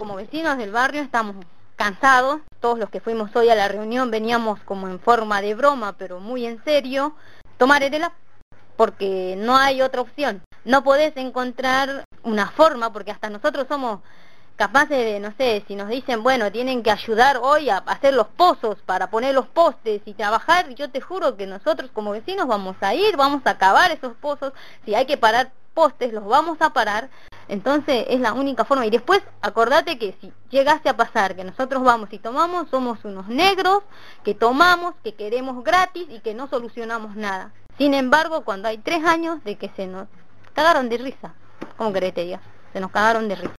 Como vecinos del barrio estamos cansados, todos los que fuimos hoy a la reunión veníamos como en forma de broma, pero muy en serio, tomar ELA porque no hay otra opción. No podés encontrar una forma, porque hasta nosotros somos capaces de, no sé, si nos dicen, bueno, tienen que ayudar hoy a hacer los pozos para poner los postes y trabajar, yo te juro que nosotros como vecinos vamos a ir, vamos a acabar esos pozos, si hay que parar postes, los vamos a parar, entonces es la única forma. Y después acordate que si llegase a pasar que nosotros vamos y tomamos, somos unos negros que tomamos, que queremos gratis y que no solucionamos nada. Sin embargo, cuando hay tres años de que se nos cagaron de risa, ¿cómo querés te diga? Se nos cagaron de risa.